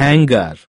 hanger